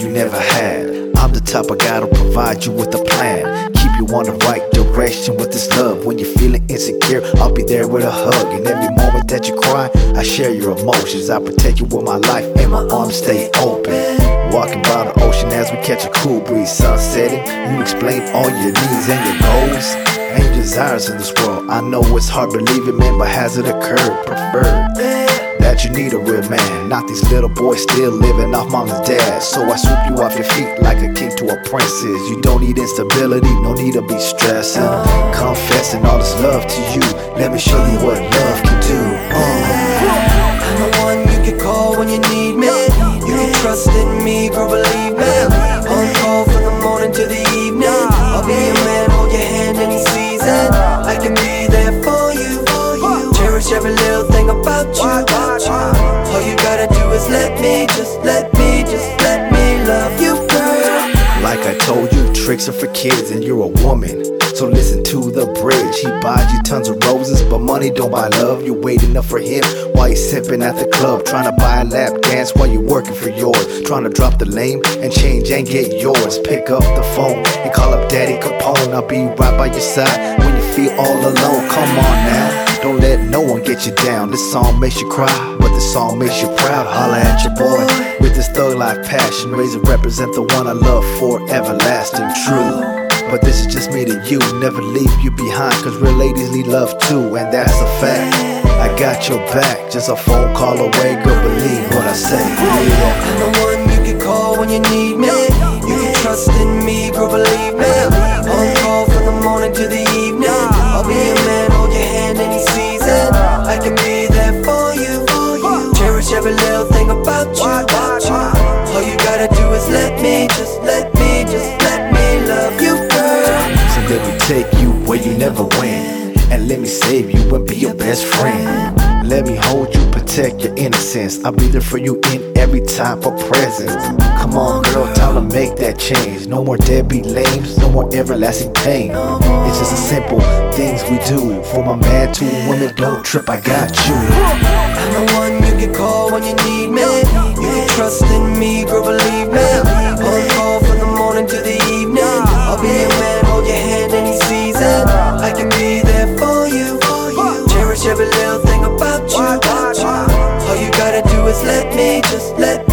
you never had. I'm the type of guy to provide you with a plan. Keep you on the right direction with this love. When you're feeling insecure, I'll be there with a hug. And every moment that you cry, I share your emotions. I protect you with my life and my arms stay open. Walking by the ocean as we catch a cool breeze, sun setting. You explain all your needs and your goals and desires in this world. I know it's hard believing, man, but has it occurred? Preferred that you need a real man, not these little boys still living off mom and dad. So I swoop you off your feet like a king to a princess. You don't need instability, no need to be stressing. Confessing all this love to you, let me show you what love can do. Uh. I'm the one you can call when you need me. You can trust in me, girl, believe me. On call from the morning to the evening. I'll be your man, hold your hand any season. I can be there for you. Cherish every little thing about you. You gotta do is let me, just let me, just let me love you, girl. Like I told you, tricks are for kids and you're a woman. So listen to the bridge. He buys you tons of roses, but money don't buy love. You're waiting up for him while he's sipping at the club. Trying to buy a lap dance while you're working for yours. Trying to drop the lame and change and get yours. Pick up the phone and call up Daddy Capone. I'll be right by your side when you feel all alone. Come on now. Don't let no one get you down. This song makes you cry, this song makes you proud. Holla at your boy with this thug life passion. Raise and represent the one I love for everlasting, true. But this is just me to you, never leave you behind. Cause real ladies need love too, and that's a fact. I got your back, just a phone call away, girl. Believe what I say. Yeah. Cherish every little thing about you. All you gotta do is let me, just let me, just let me love you, girl. So let me take you where you never went. And let me save you and be your best friend. Let me hold you, protect your innocence. I'll be there for you in every time for presence. Come on, girl, time to make that change. No more deadbeat lames, no more everlasting pain. It's just the simple things we do. For my man to a woman, don't trip, I got you. I'm the one you can call is let me, just let just